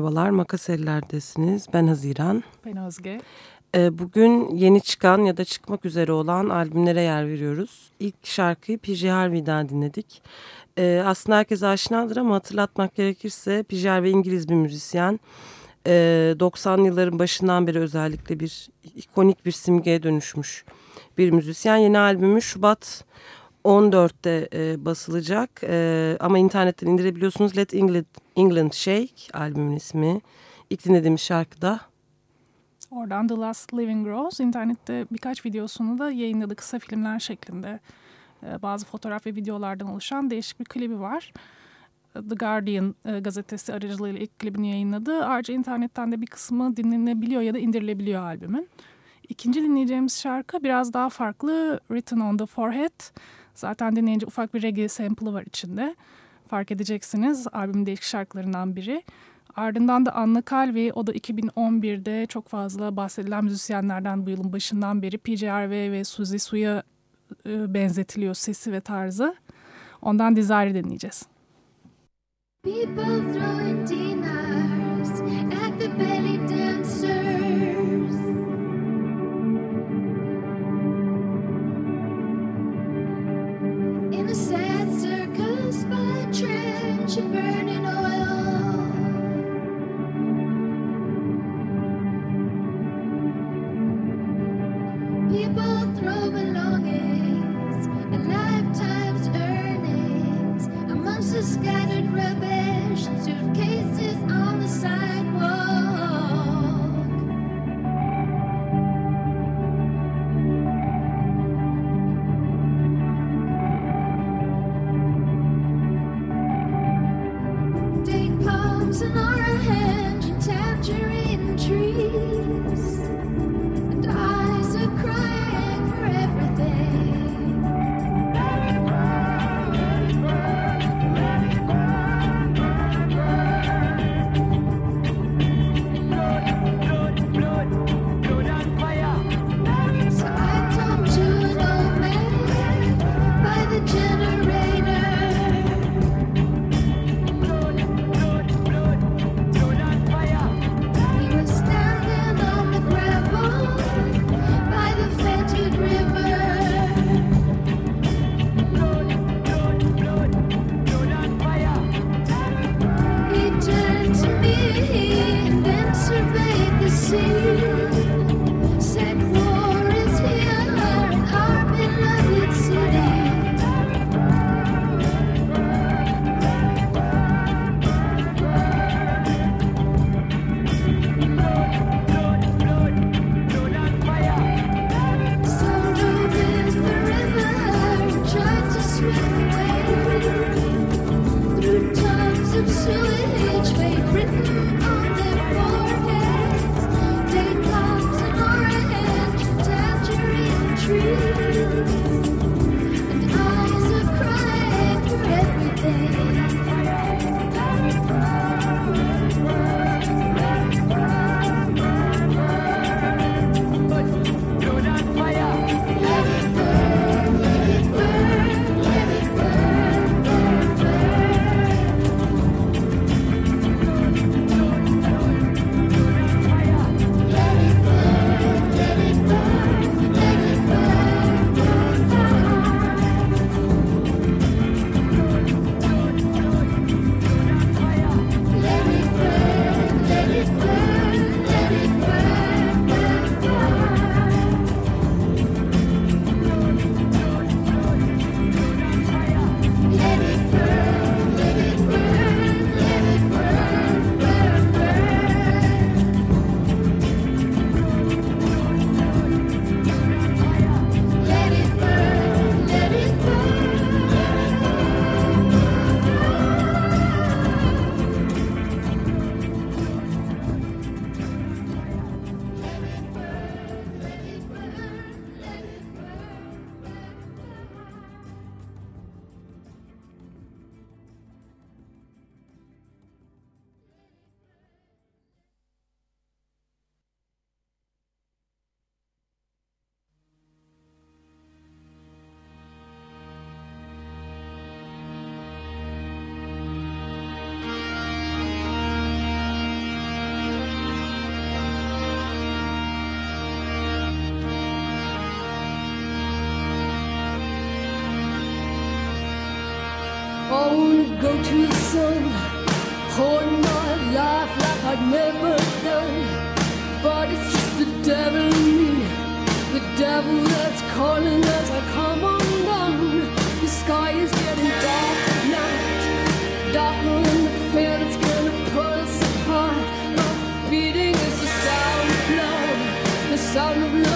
Merhabalar, Makas Eller'desiniz. Ben Haziran. Ben Özge. Ee, bugün yeni çıkan ya da çıkmak üzere olan albümlere yer veriyoruz. İlk şarkıyı P.J. Harvey'den dinledik. Ee, aslında herkes aşinadır ama hatırlatmak gerekirse P.J. Harvey İngiliz bir müzisyen. 90 ee, yılların başından beri özellikle bir ikonik bir simgeye dönüşmüş bir müzisyen. Yeni albümü Şubat 14'te e, basılacak e, ama internetten indirebiliyorsunuz. Let England, England Shake albümün ismi. İlk dinlediğimiz şarkı da. Oradan The Last Living Rose internette birkaç videosunu da yayınladı kısa filmler şeklinde. E, bazı fotoğraf ve videolardan oluşan değişik bir klibi var. The Guardian e, gazetesi aracılığıyla ilk klibini yayınladı. Ayrıca internetten de bir kısmı dinlenebiliyor ya da indirilebiliyor albümün. İkinci dinleyeceğimiz şarkı biraz daha farklı. Written on the Forehead. Zaten dinleyince ufak bir reggae sample'ı var içinde. Fark edeceksiniz albümün değişik şarkılarından biri. Ardından da Anna Calvi, o da 2011'de çok fazla bahsedilen müzisyenlerden bu yılın başından beri PJRV ve Suzy Su'ya e, benzetiliyor sesi ve tarzı. Ondan Desire dinleyeceğiz. People throwing dinars at the belly dancers trench of go to the sun, holding my life like I'd never done. But it's just the devil in me, the devil that's calling as I oh, come undone. The sky is getting dark at night, darker than the fear that's gonna pull us apart. My beating is the sound of love, the sound of love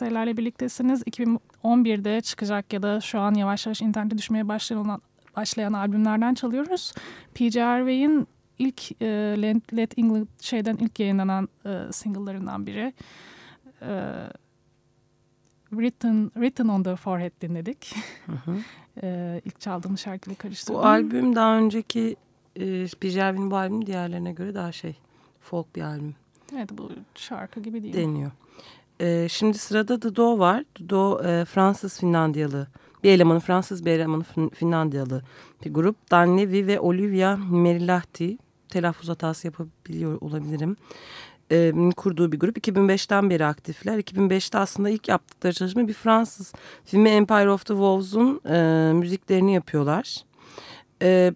Makaselerle birliktesiniz. 2011'de çıkacak ya da şu an yavaş yavaş internete düşmeye başlayan, başlayan albümlerden çalıyoruz. PJ Harvey'in ilk e, Let, England şeyden ilk yayınlanan e, single'larından biri. E, Written, Written on the Forehead dinledik. e, ilk çaldığımız şarkıyla karıştırdım. Bu albüm daha önceki e, Pijervi'nin bu albüm diğerlerine göre daha şey folk bir albüm Evet bu şarkı gibi değil. deniyor. E, şimdi sırada The Do var. The e, Fransız Finlandiyalı bir elemanı Fransız bir elemanı Fin- Finlandiyalı bir grup. Dan Levy ve Olivia Merilahti telaffuz hatası yapabiliyor olabilirim. E, kurduğu bir grup. 2005'ten beri aktifler. 2005'te aslında ilk yaptıkları çalışma bir Fransız filmi Empire of the Wolves'un e, müziklerini yapıyorlar. E,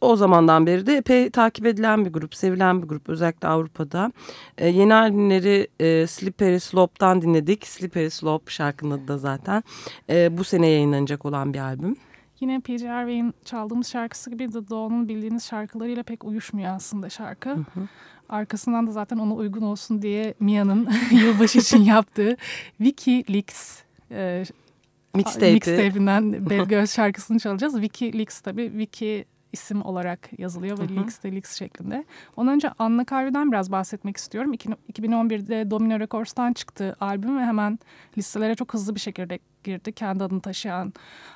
o zamandan beri de epey takip edilen bir grup, sevilen bir grup özellikle Avrupa'da. E, yeni albümleri e, Slippery Slope'dan dinledik. Slippery Slope şarkının adı da zaten. E, bu sene yayınlanacak olan bir albüm. Yine P.J. Harvey'in çaldığımız şarkısı gibi The Daw'nun bildiğiniz şarkılarıyla pek uyuşmuyor aslında şarkı. Arkasından da zaten ona uygun olsun diye Mia'nın yılbaşı için yaptığı Wikileaks e, Mixtape'i. mixtape'inden Bad Girls şarkısını çalacağız. Wikileaks tabii Wiki isim olarak yazılıyor ve Leaks de Leaks şeklinde. Ondan önce Anna Carvey'den biraz bahsetmek istiyorum. 2011'de Domino Records'tan çıktı albüm ve hemen listelere çok hızlı bir şekilde girdi. Kendi adını taşıyan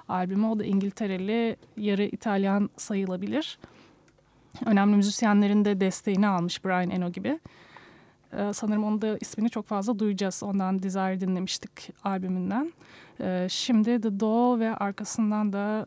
albümü. O da İngiltereli, yarı İtalyan sayılabilir. Önemli müzisyenlerin de desteğini almış Brian Eno gibi. Ee, sanırım onun da ismini çok fazla duyacağız. Ondan Desire dinlemiştik albümünden. Ee, şimdi The Doll ve arkasından da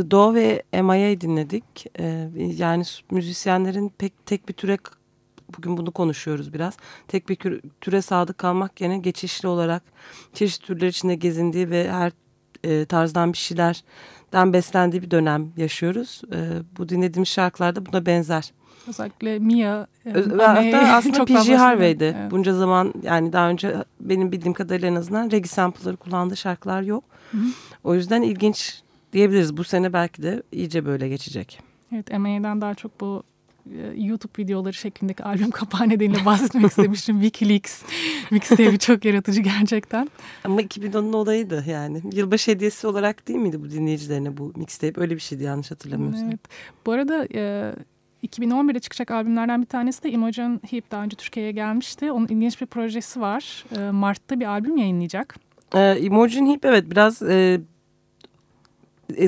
The Doe ve M.I.A. dinledik. E, yani müzisyenlerin pek tek bir türe bugün bunu konuşuyoruz biraz. Tek bir türe sadık kalmak yerine geçişli olarak çeşitli türler içinde gezindiği ve her e, tarzdan bir şeylerden beslendiği bir dönem yaşıyoruz. E, bu dinlediğimiz şarkılarda buna benzer. Özellikle Mia. E, hatta aslında P.G. Harvey'di. Evet. Bunca zaman yani daha önce benim bildiğim kadarıyla en azından reggae sample'ları kullandığı şarkılar yok. Hı hı. O yüzden ilginç diyebiliriz. Bu sene belki de iyice böyle geçecek. Evet MA'den daha çok bu YouTube videoları şeklindeki albüm kapağı nedeniyle bahsetmek istemiştim. Wikileaks mixtape'i çok yaratıcı gerçekten. Ama 2010'un olayıydı yani. Yılbaşı hediyesi olarak değil miydi bu dinleyicilerine bu mixtape? Öyle bir şeydi yanlış hatırlamıyorsam. Evet. Bu arada e, 2011'de çıkacak albümlerden bir tanesi de Imogen Heap daha önce Türkiye'ye gelmişti. Onun ilginç bir projesi var. E, Mart'ta bir albüm yayınlayacak. E, Imogen Heap evet biraz... E,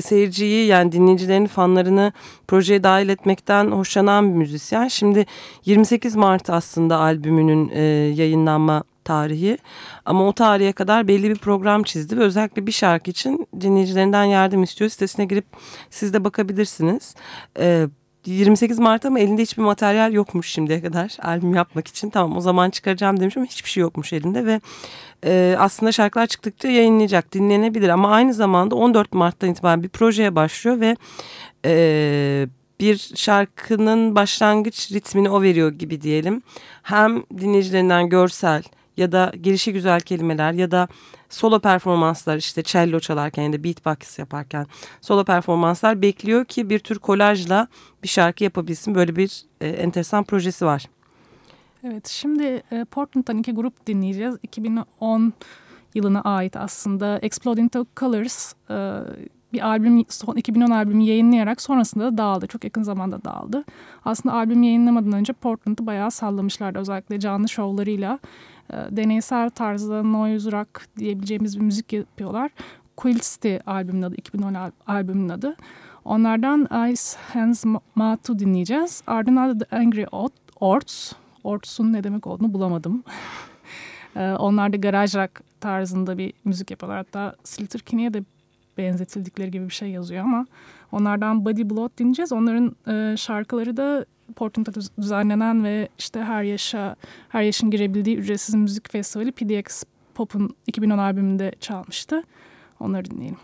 seyirciyi yani dinleyicilerini fanlarını projeye dahil etmekten hoşlanan bir müzisyen. Şimdi 28 Mart aslında albümünün e, yayınlanma tarihi ama o tarihe kadar belli bir program çizdi ve özellikle bir şarkı için dinleyicilerinden yardım istiyor. Sitesine girip siz de bakabilirsiniz. E, 28 Mart ama elinde hiçbir materyal yokmuş şimdiye kadar albüm yapmak için. Tamam o zaman çıkaracağım demiş ama hiçbir şey yokmuş elinde ve e, aslında şarkılar çıktıkça yayınlayacak, dinlenebilir. Ama aynı zamanda 14 Mart'tan itibaren bir projeye başlıyor ve e, bir şarkının başlangıç ritmini o veriyor gibi diyelim. Hem dinleyicilerinden görsel ya da gelişi güzel kelimeler ya da solo performanslar işte cello çalarken ya da beatbox yaparken solo performanslar bekliyor ki bir tür kolajla bir şarkı yapabilsin. Böyle bir e, enteresan projesi var. Evet şimdi e, Portland'dan iki grup dinleyeceğiz. 2010 yılına ait aslında Exploding to Colors e, bir albüm son 2010 albümü yayınlayarak sonrasında da dağıldı. Çok yakın zamanda dağıldı. Aslında albüm yayınlamadan önce Portland'ı bayağı sallamışlardı. Özellikle canlı şovlarıyla deneysel tarzda noise rock diyebileceğimiz bir müzik yapıyorlar. Quilts'ti albümün adı, 2010 al albümün adı. Onlardan Ice Hands Matu dinleyeceğiz. Ardından da The Angry Orts Orts'un ne demek olduğunu bulamadım. Ee, onlar da garaj rock tarzında bir müzik yapıyorlar. Hatta Slater Kinney'e de benzetildikleri gibi bir şey yazıyor ama onlardan Body Blood dinleyeceğiz. Onların e, şarkıları da Portland'da düzenlenen ve işte her yaşa her yaşın girebildiği ücretsiz müzik festivali PDX Pop'un 2010 albümünde çalmıştı. Onları dinleyelim.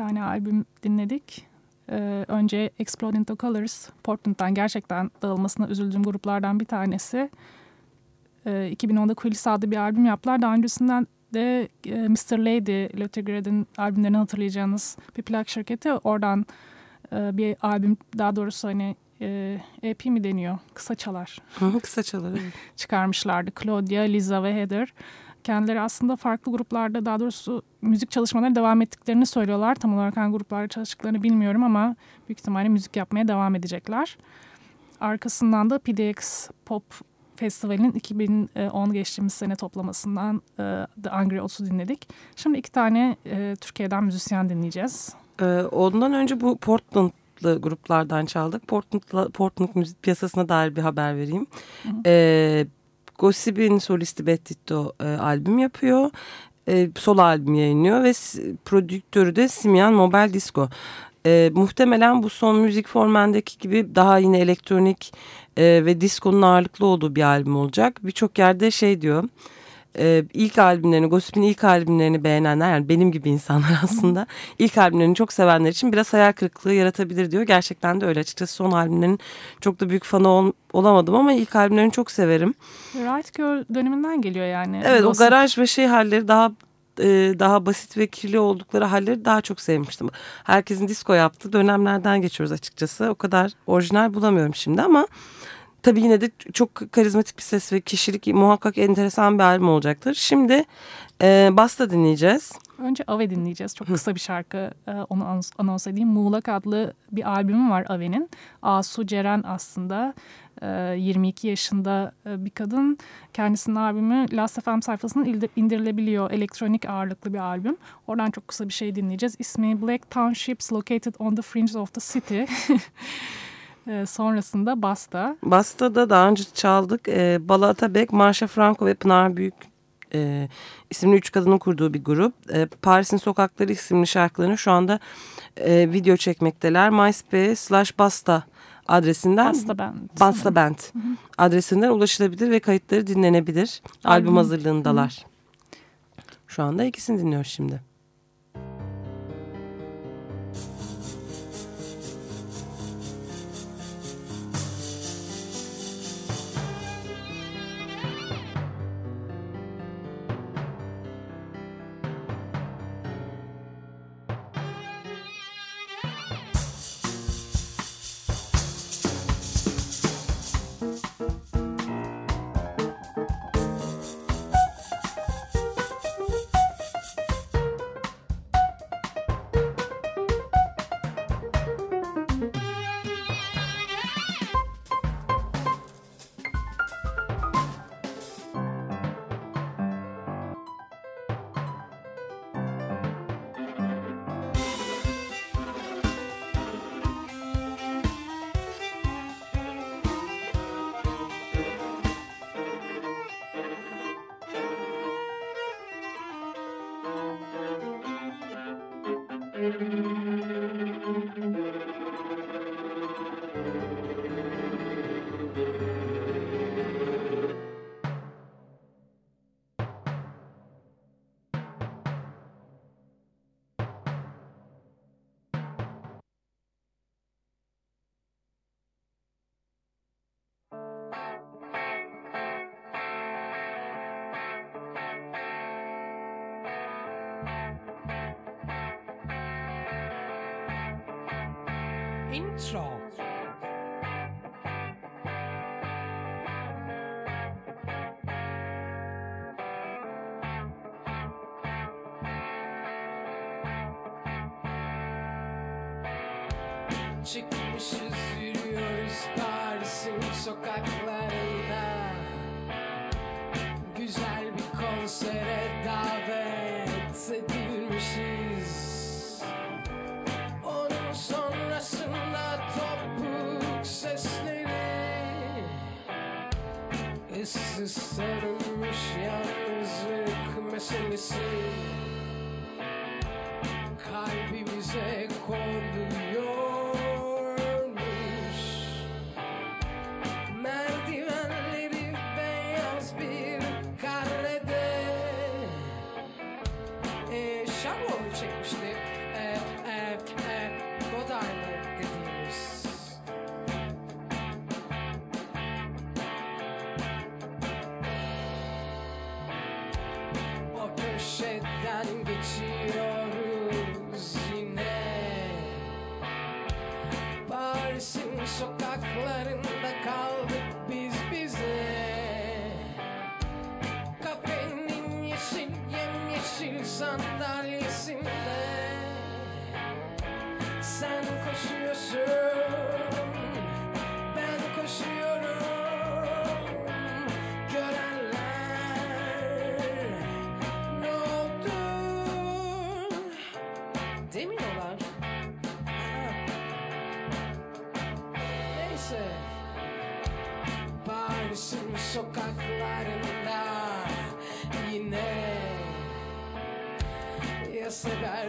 Tane albüm dinledik. Ee, önce Explode Into Colors, Portland'dan gerçekten dağılmasına üzüldüğüm gruplardan bir tanesi. Ee, 2010'da Quilis adlı bir albüm yaptılar. Daha öncesinden de e, Mr. Lady, Luther albümlerini hatırlayacağınız bir plak şirketi. Oradan e, bir albüm, daha doğrusu hani e, EP mi deniyor? Kısa çalar Kısa çalar. çıkarmışlardı. Claudia, Liza ve Heather. Kendileri aslında farklı gruplarda daha doğrusu müzik çalışmaları devam ettiklerini söylüyorlar. Tam olarak hangi gruplarda çalıştıklarını bilmiyorum ama büyük ihtimalle müzik yapmaya devam edecekler. Arkasından da PDX Pop Festivali'nin 2010 geçtiğimiz sene toplamasından e, The Angry Ots'u dinledik. Şimdi iki tane e, Türkiye'den müzisyen dinleyeceğiz. Ee, ondan önce bu Portland'lı gruplardan çaldık. Portland, Portland müzik piyasasına dair bir haber vereyim. Ee, Gossip'in solisti Bettito e, albüm yapıyor. E, solo albüm yayınlıyor ve prodüktörü de Simian Mobile Disco. E, muhtemelen bu son müzik formendeki gibi daha yine elektronik e, ve diskonun ağırlıklı olduğu bir albüm olacak. Birçok yerde şey diyor e, ilk albümlerini, Gossip'in ilk albümlerini beğenenler yani benim gibi insanlar aslında ilk albümlerini çok sevenler için biraz hayal kırıklığı yaratabilir diyor. Gerçekten de öyle açıkçası son albümlerin çok da büyük fanı ol- olamadım ama ilk albümlerini çok severim. Right Girl döneminden geliyor yani. Evet o Gossip. garaj ve şey halleri daha e, daha basit ve kirli oldukları halleri daha çok sevmiştim. Herkesin disco yaptığı dönemlerden geçiyoruz açıkçası. O kadar orijinal bulamıyorum şimdi ama tabii yine de çok karizmatik bir ses ve kişilik muhakkak enteresan bir albüm olacaktır. Şimdi e, Basta dinleyeceğiz. Önce Ave dinleyeceğiz. Çok kısa bir şarkı e, onu anons, anons edeyim. Muğlak adlı bir albümü var Ave'nin. Asu Ceren aslında e, 22 yaşında e, bir kadın. Kendisinin albümü Last FM sayfasından indir- indirilebiliyor. Elektronik ağırlıklı bir albüm. Oradan çok kısa bir şey dinleyeceğiz. İsmi Black Townships Located on the Fringes of the City. E, sonrasında Basta. Basta'da daha önce çaldık. E, Bala Atabek, Marsha Franco ve Pınar Büyük e, isimli üç kadının kurduğu bir grup. E, Paris'in Sokakları isimli şarkılarını şu anda e, video çekmekteler. MySpace slash Basta adresinden Basta Band. Basta Band adresinden ulaşılabilir ve kayıtları dinlenebilir. Albüm Albüm. hazırlığındalar. Şu anda ikisini dinliyoruz şimdi. Música Intro. Çıkmışız yürüyoruz Paris'in sokaklarında Güzel bir konsere davet edilmişiz Issız sarılmış yalnızlık meselesi Kalbi bize kodluyormuş Merdivenleri beyaz bir karede. E, Şarloğlu çekmişti. Sokaklarında yine Ya sever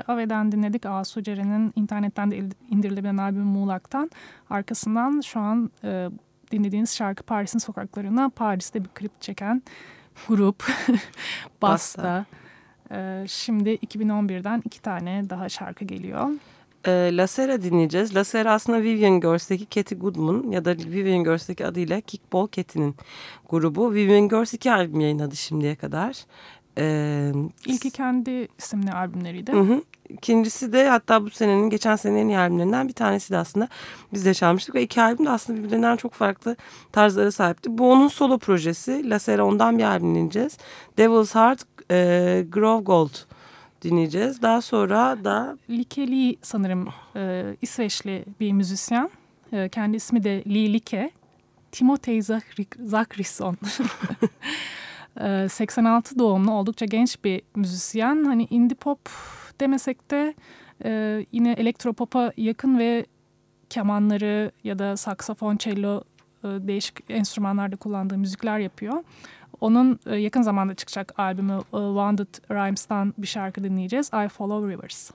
Önce Ave'den dinledik Asu Ceren'in internetten de indirilebilen albümü Muğlak'tan. Arkasından şu an e, dinlediğiniz şarkı Paris'in sokaklarına Paris'te bir klip çeken grup Basta. E, şimdi 2011'den iki tane daha şarkı geliyor. E, La Sera dinleyeceğiz. La Sera aslında Vivian Girls'teki Cathy Goodman ya da Vivian Girls'teki adıyla Kickball Cathy'nin grubu. Vivian Girls iki albüm yayınladı şimdiye kadar. E, İlki kendi isimli albümleriydi. Hı hı. İkincisi de hatta bu senenin geçen senenin iyi albümlerinden bir tanesi de aslında biz de çalmıştık. Ve iki albüm de aslında birbirlerinden çok farklı tarzlara sahipti. Bu onun solo projesi. La Sera ondan bir albüm dinleyeceğiz. Devil's Heart, e, Grove Gold dinleyeceğiz. Daha sonra da Likeli sanırım e, İsveçli bir müzisyen. E, kendi ismi de Lee Like. Timothy Zachri- Zachrisson. E, 86 doğumlu oldukça genç bir müzisyen. Hani indie pop demesek de e, yine elektropop'a yakın ve kemanları ya da saksafon, cello e, değişik enstrümanlarda kullandığı müzikler yapıyor. Onun e, yakın zamanda çıkacak albümü e, Wounded Rhymes'tan bir şarkı dinleyeceğiz. I Follow Rivers.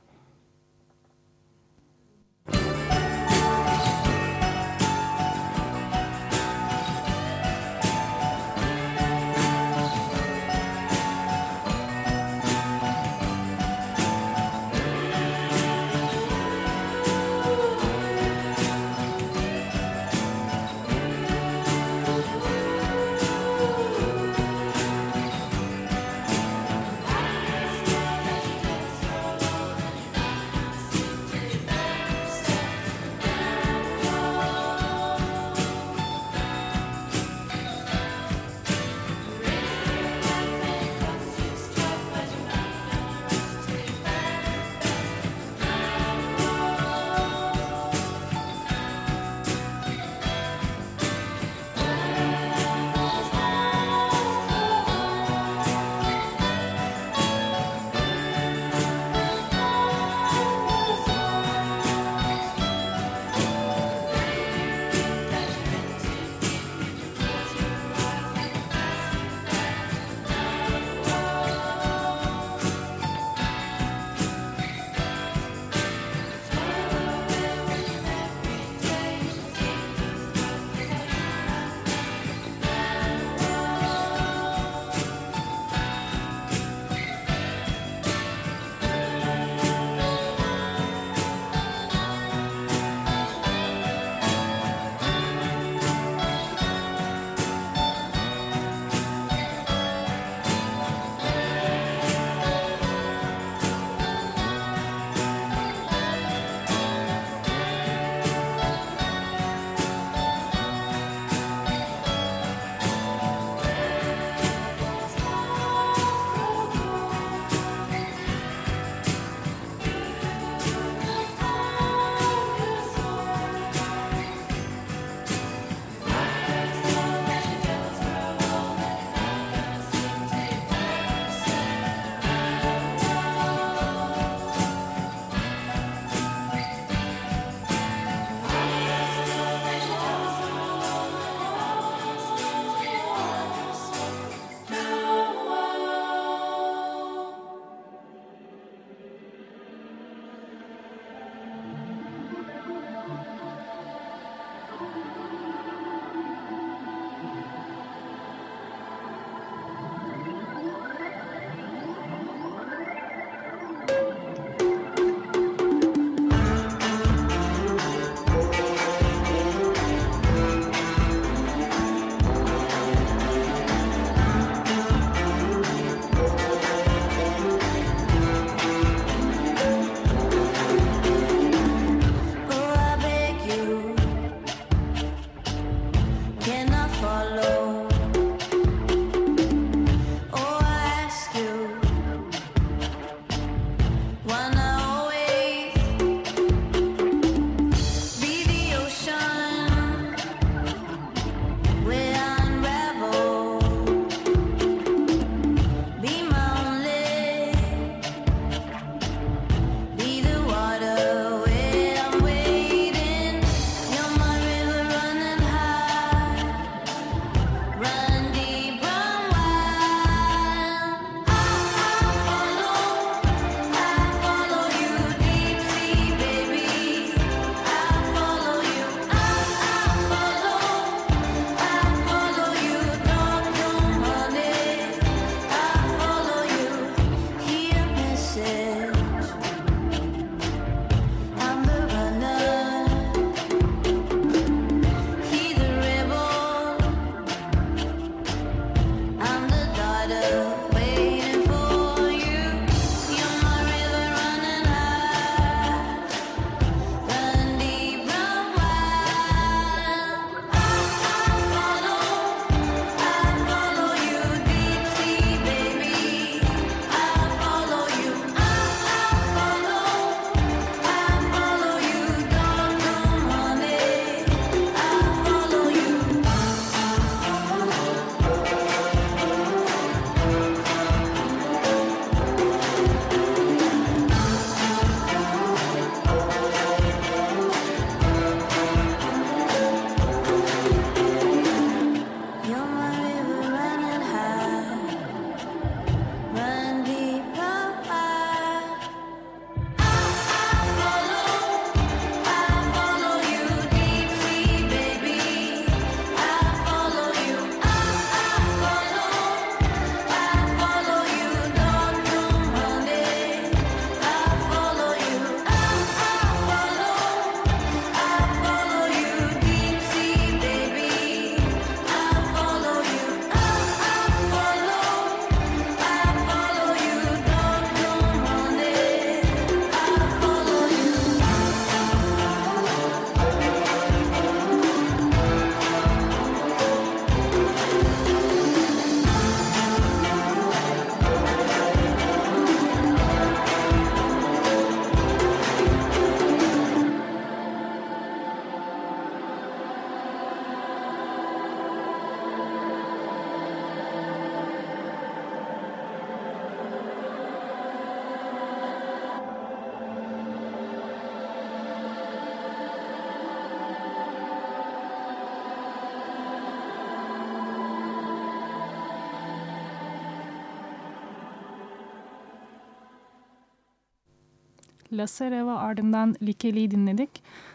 La Sere ve ardından Likeli'yi dinledik.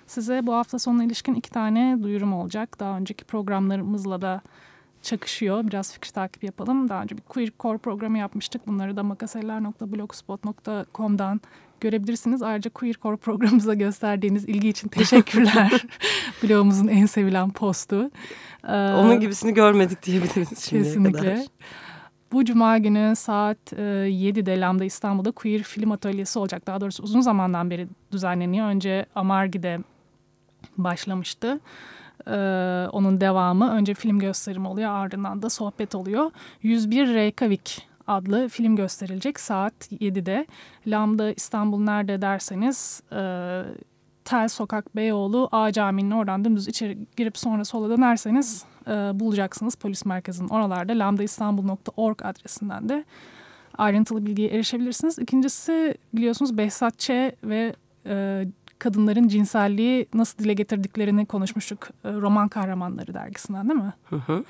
Size bu hafta sonuna ilişkin iki tane duyurum olacak. Daha önceki programlarımızla da çakışıyor. Biraz fikir takip yapalım. Daha önce bir queer core programı yapmıştık. Bunları da makaseller.blogspot.com'dan görebilirsiniz. Ayrıca queer core programımıza gösterdiğiniz ilgi için teşekkürler. Blogumuzun en sevilen postu. Ee, Onun gibisini görmedik diyebiliriz şimdiye Kesinlikle. kadar. Bu cuma günü saat e, 7'de Lambda İstanbul'da Queer Film Atölyesi olacak. Daha doğrusu uzun zamandan beri düzenleniyor. Önce Amargi'de başlamıştı. E, onun devamı önce film gösterimi oluyor ardından da sohbet oluyor. 101 Reykjavik adlı film gösterilecek saat 7'de. Lambda İstanbul nerede derseniz e, Tel Sokak Beyoğlu A Camii'nin oradan dümdüz içeri girip sonra sola dönerseniz e, bulacaksınız polis merkezinin oralarda lambdaistanbul.org adresinden de ayrıntılı bilgiye erişebilirsiniz. İkincisi biliyorsunuz Behzat Ç. ve e, kadınların cinselliği nasıl dile getirdiklerini konuşmuştuk e, Roman Kahramanları dergisinden değil mi? Hı hı.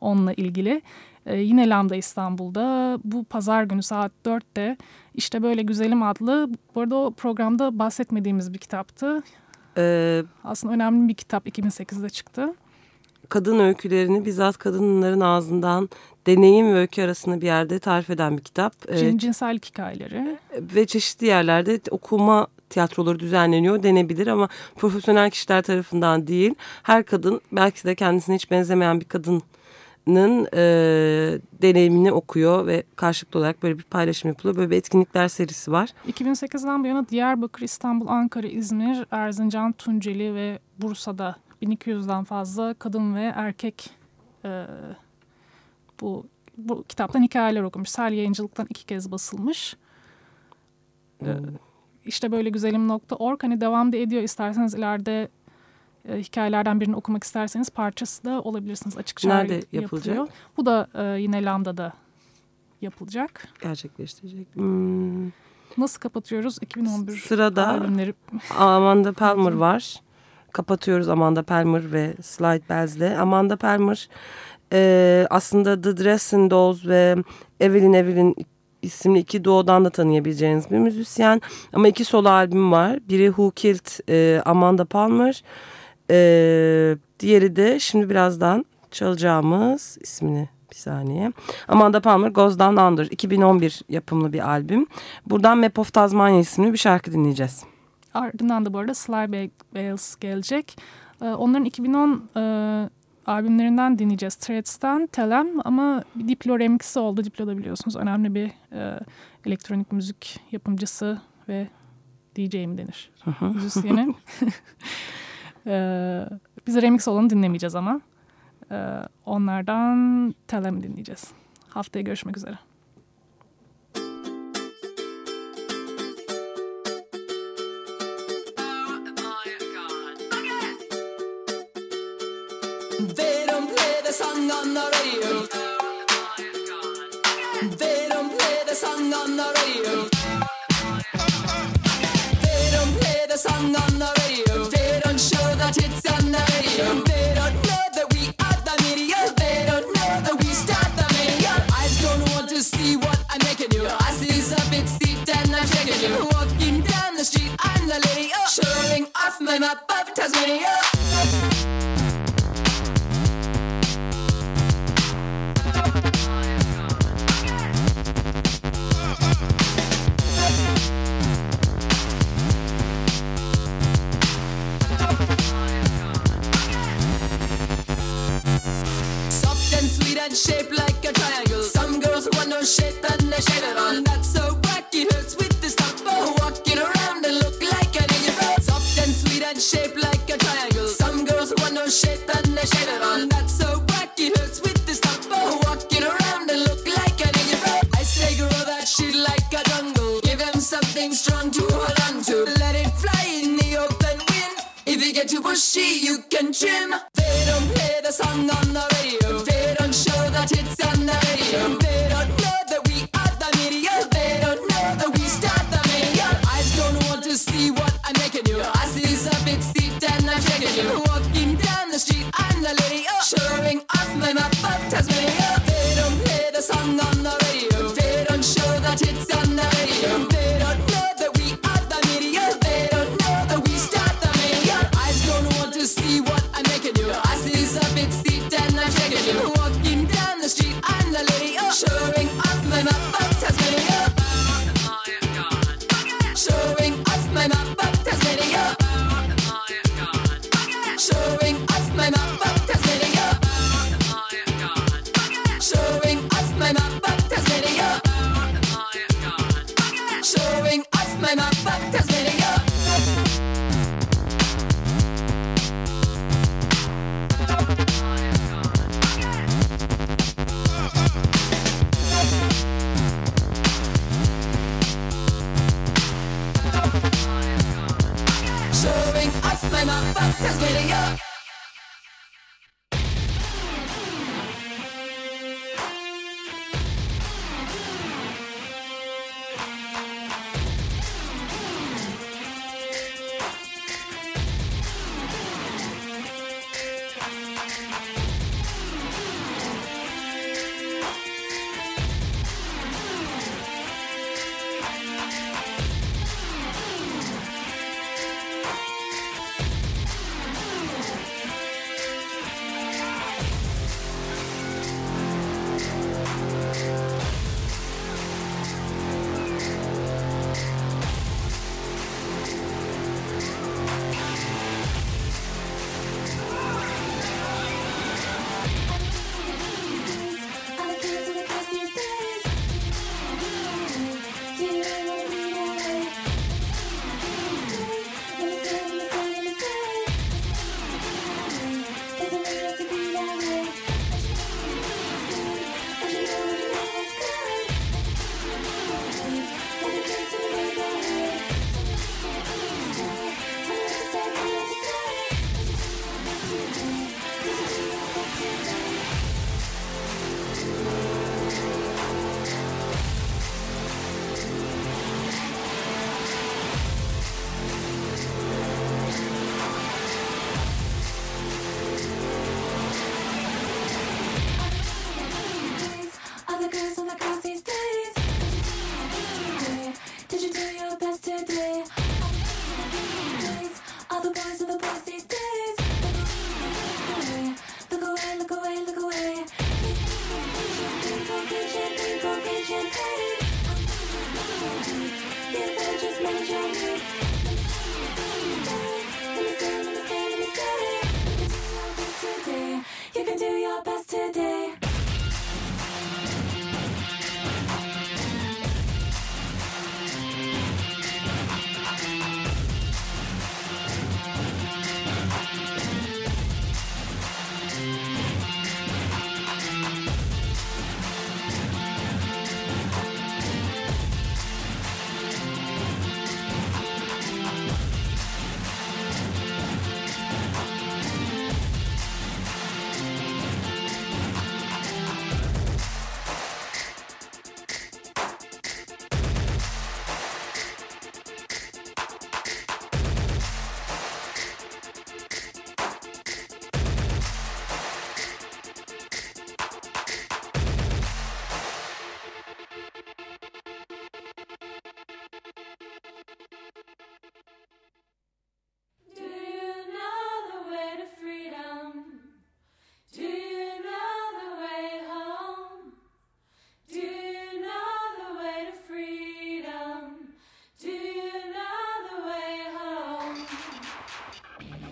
onunla ilgili. Ee, yine Lambda İstanbul'da bu pazar günü saat 4'te işte böyle güzelim adlı bu arada o programda bahsetmediğimiz bir kitaptı. Ee, Aslında önemli bir kitap 2008'de çıktı. Kadın öykülerini bizzat kadınların ağzından deneyim ve öykü arasında bir yerde tarif eden bir kitap. Ee, Cin, cinsellik hikayeleri. ve çeşitli yerlerde okuma tiyatroları düzenleniyor denebilir ama profesyonel kişiler tarafından değil. Her kadın belki de kendisine hiç benzemeyen bir kadının e, deneyimini okuyor ve karşılıklı olarak böyle bir paylaşım yapılıyor. Böyle bir etkinlikler serisi var. 2008'den bu yana Diyarbakır, İstanbul, Ankara, İzmir, Erzincan, Tunceli ve Bursa'da 1200'den fazla kadın ve erkek e, bu, bu kitaptan hikayeler okumuş. Sel yayıncılıktan iki kez basılmış. Ee, işte böyle güzelim.org hani devam da ediyor. İsterseniz ileride e, hikayelerden birini okumak isterseniz parçası da olabilirsiniz. Açık çağrı Nerede yapılacak? yapılıyor. Bu da e, yine Lambda'da yapılacak. Gerçekleştirecek. Hmm. Nasıl kapatıyoruz 2011 Sırada albümleri? Amanda Palmer var. Kapatıyoruz Amanda Palmer ve Slide Bells'le. Amanda Palmer e, aslında The Dressing Dolls ve Evelyn Evelyn isimli iki doğudan da tanıyabileceğiniz bir müzisyen. Ama iki solo albüm var. Biri Who Killed e, Amanda Palmer. E, diğeri de şimdi birazdan çalacağımız ismini bir saniye. Amanda Palmer Goes Down Under 2011 yapımlı bir albüm. Buradan Map of Tasmania isimli bir şarkı dinleyeceğiz. Ardından da bu arada Sly Bales gelecek. Ee, onların 2010 e, albümlerinden dinleyeceğiz. Threads'ten Telem ama bir Diplo remix'i oldu. Diplo da biliyorsunuz önemli bir e, elektronik müzik yapımcısı ve DJ mi denir? Müzisyeni. ee, biz remix olanı dinlemeyeceğiz ama. Ee, onlardan Telem dinleyeceğiz. Haftaya görüşmek üzere. Shaped like a triangle. Some girls want no shape and they shave it on.